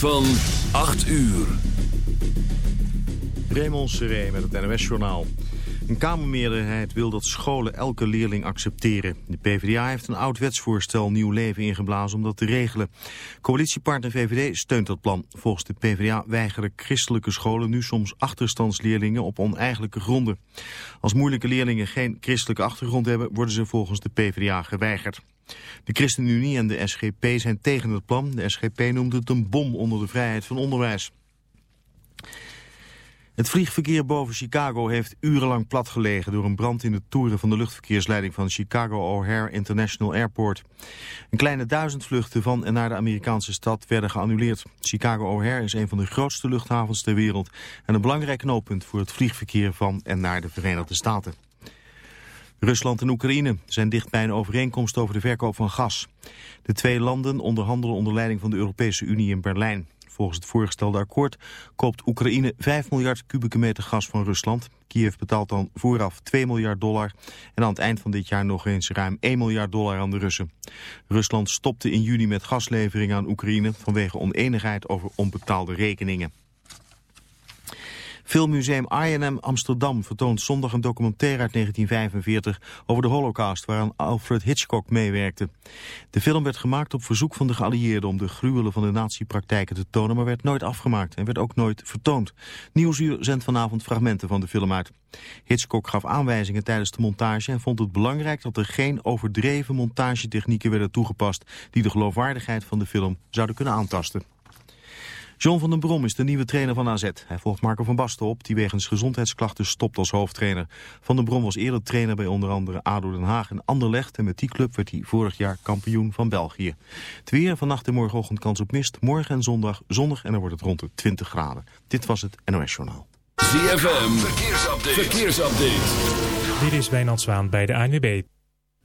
van 8 uur. Raymond Seré met het NOS-journaal. Een Kamermeerderheid wil dat scholen elke leerling accepteren. De PvdA heeft een oud wetsvoorstel nieuw leven ingeblazen om dat te regelen. Coalitiepartner VVD steunt dat plan. Volgens de PvdA weigeren christelijke scholen nu soms achterstandsleerlingen op oneigenlijke gronden. Als moeilijke leerlingen geen christelijke achtergrond hebben, worden ze volgens de PvdA geweigerd. De ChristenUnie en de SGP zijn tegen het plan. De SGP noemt het een bom onder de vrijheid van onderwijs. Het vliegverkeer boven Chicago heeft urenlang platgelegen door een brand in de toeren van de luchtverkeersleiding van Chicago O'Hare International Airport. Een kleine duizend vluchten van en naar de Amerikaanse stad werden geannuleerd. Chicago O'Hare is een van de grootste luchthavens ter wereld en een belangrijk knooppunt voor het vliegverkeer van en naar de Verenigde Staten. Rusland en Oekraïne zijn dicht bij een overeenkomst over de verkoop van gas. De twee landen onderhandelen onder leiding van de Europese Unie in Berlijn. Volgens het voorgestelde akkoord koopt Oekraïne 5 miljard kubieke meter gas van Rusland. Kiev betaalt dan vooraf 2 miljard dollar en aan het eind van dit jaar nog eens ruim 1 miljard dollar aan de Russen. Rusland stopte in juni met gasleveringen aan Oekraïne vanwege oneenigheid over onbetaalde rekeningen. Filmmuseum INM Amsterdam vertoont zondag een documentaire uit 1945 over de holocaust waaraan Alfred Hitchcock meewerkte. De film werd gemaakt op verzoek van de geallieerden om de gruwelen van de nazi-praktijken te tonen, maar werd nooit afgemaakt en werd ook nooit vertoond. Nieuwsuur zendt vanavond fragmenten van de film uit. Hitchcock gaf aanwijzingen tijdens de montage en vond het belangrijk dat er geen overdreven montagetechnieken werden toegepast die de geloofwaardigheid van de film zouden kunnen aantasten. John van den Brom is de nieuwe trainer van AZ. Hij volgt Marco van Basten op, die wegens gezondheidsklachten stopt als hoofdtrainer. Van den Brom was eerder trainer bij onder andere ADO Den Haag en Anderlecht. En met die club werd hij vorig jaar kampioen van België. Het weer vannacht en morgenochtend kans op mist. Morgen en zondag zonnig en dan wordt het rond de 20 graden. Dit was het NOS Journaal. ZFM, verkeersupdate. verkeersupdate. Dit is Wijnand Zwaan bij de ANWB.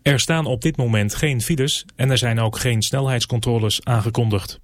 Er staan op dit moment geen files en er zijn ook geen snelheidscontroles aangekondigd.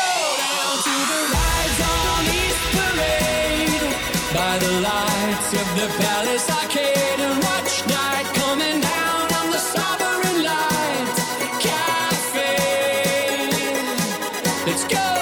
Let's go.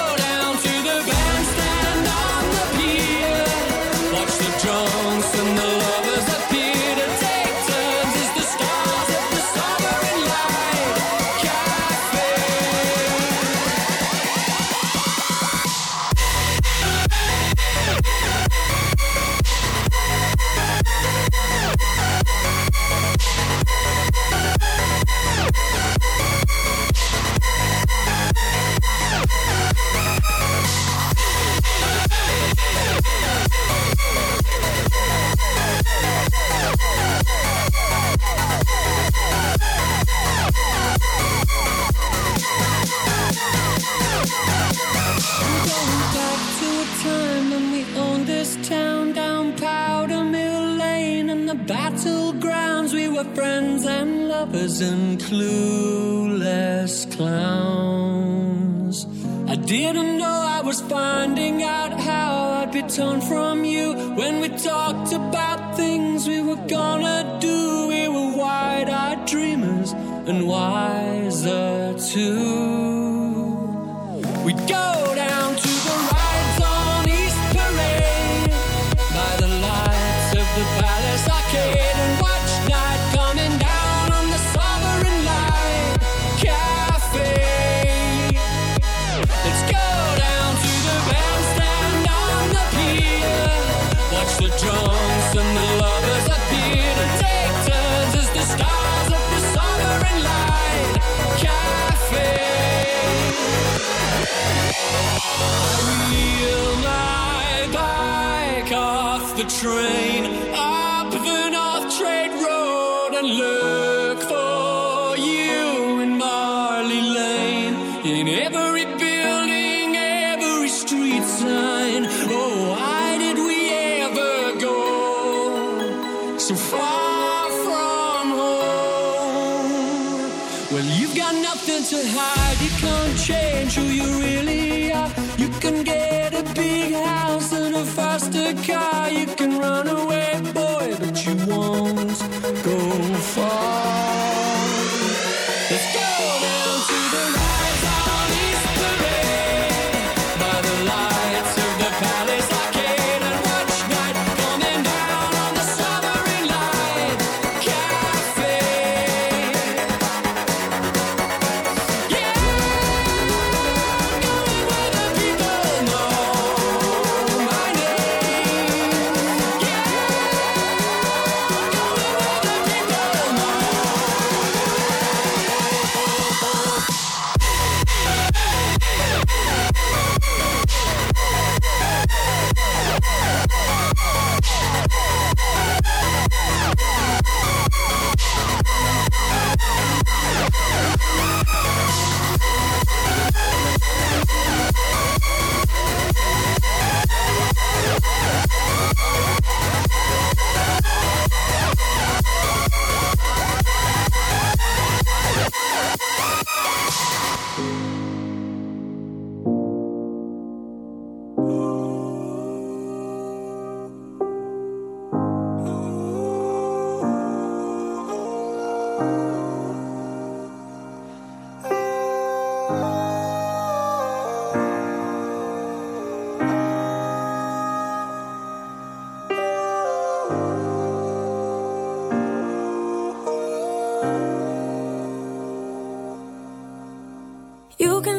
every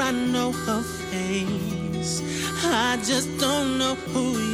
I know her face. I just don't know who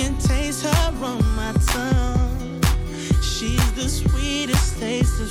can taste her on my tongue. She's the sweetest taste of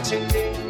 watching me.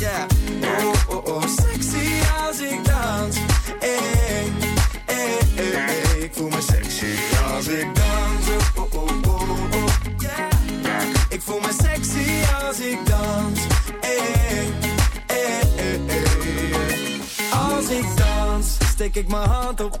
Yeah. Oh, oh, oh. Sexy als ik dans. Hey, hey, hey, hey. Ik voel me sexy als ik dans. Oh, oh, oh, oh. Yeah. Ik voel me sexy als ik dans. Hey, hey, hey, hey. Als ik dans, steek ik mijn hand op.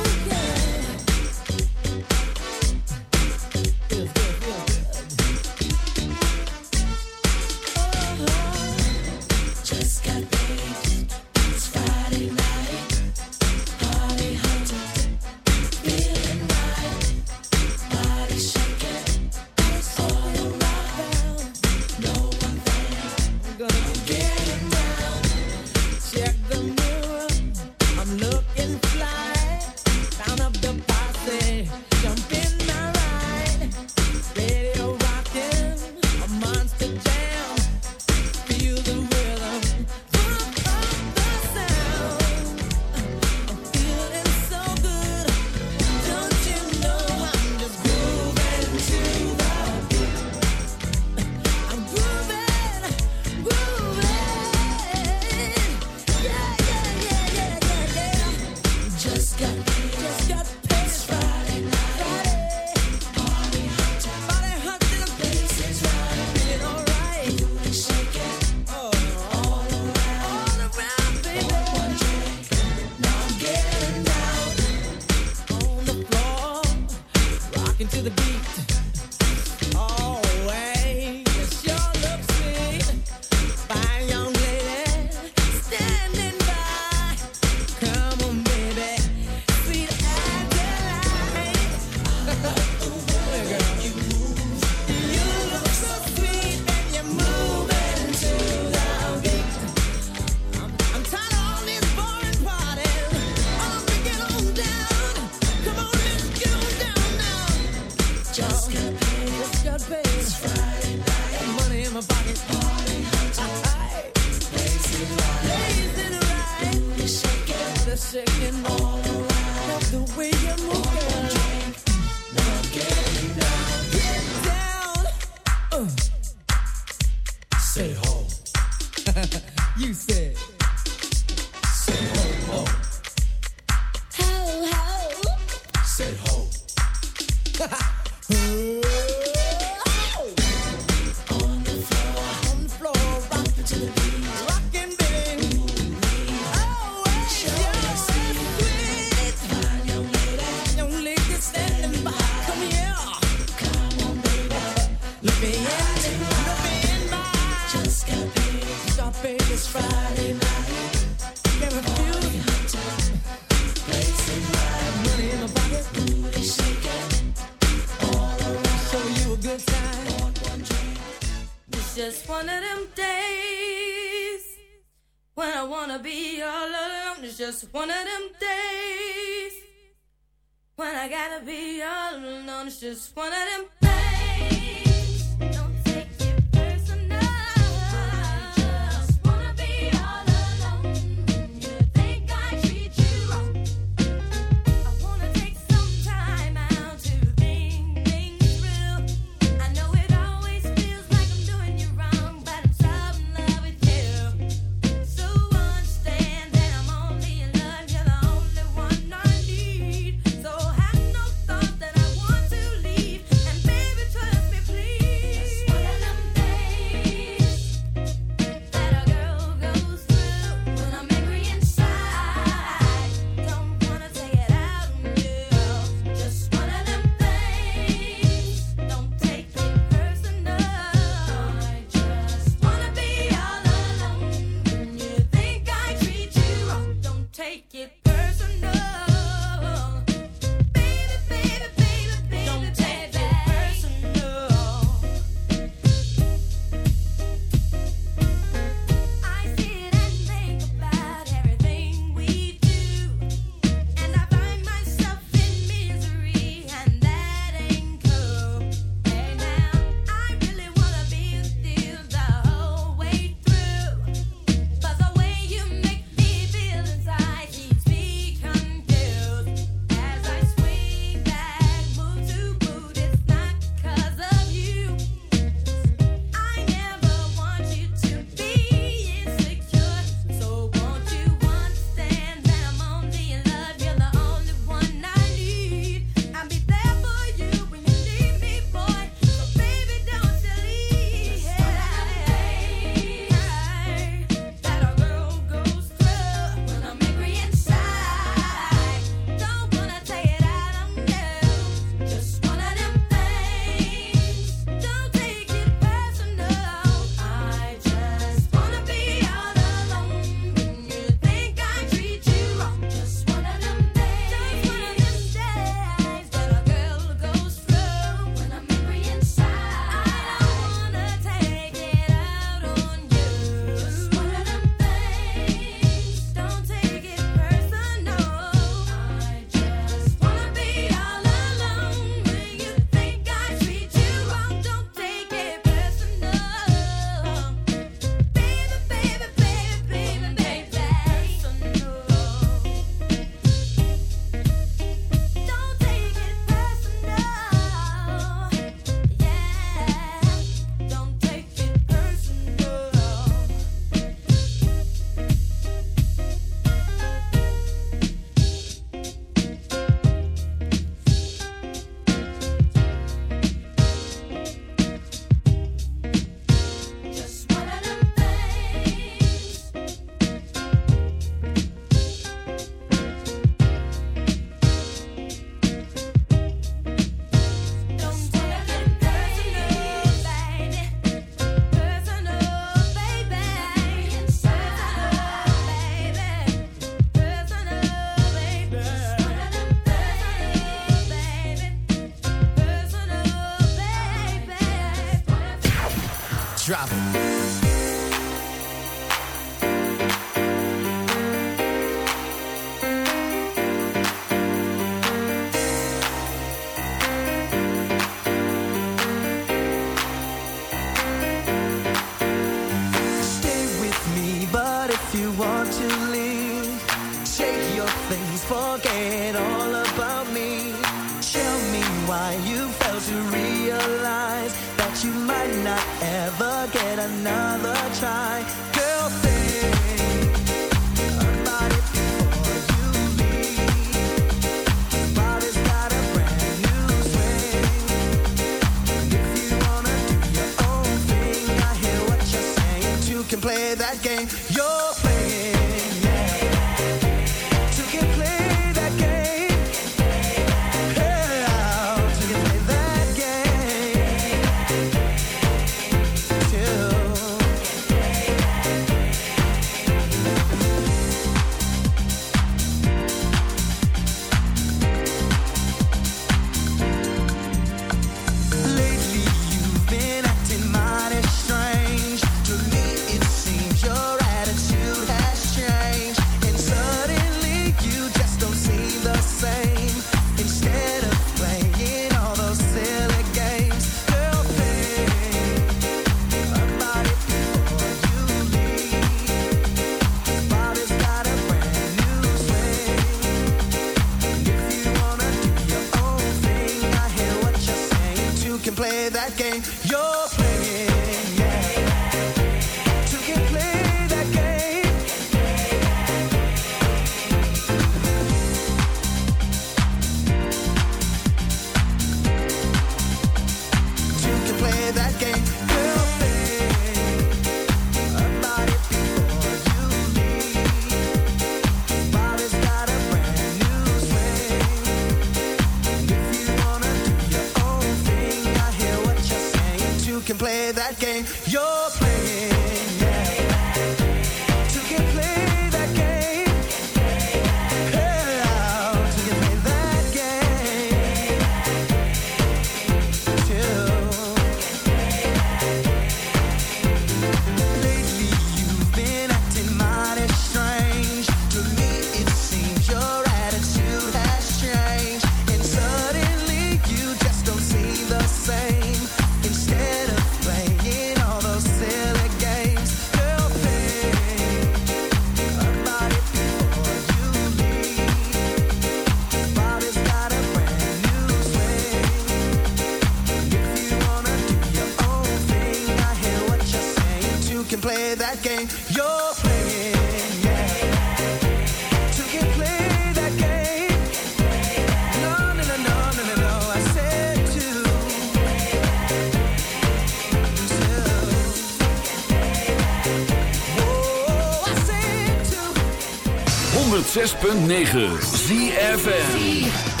106.9 ZFN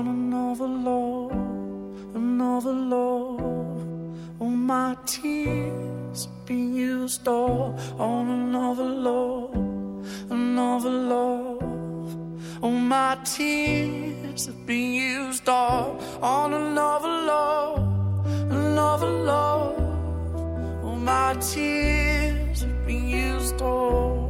on another love, another love. All my tears used all on another love, another love. My tears have been used all on another love, another love. All my tears have been used all.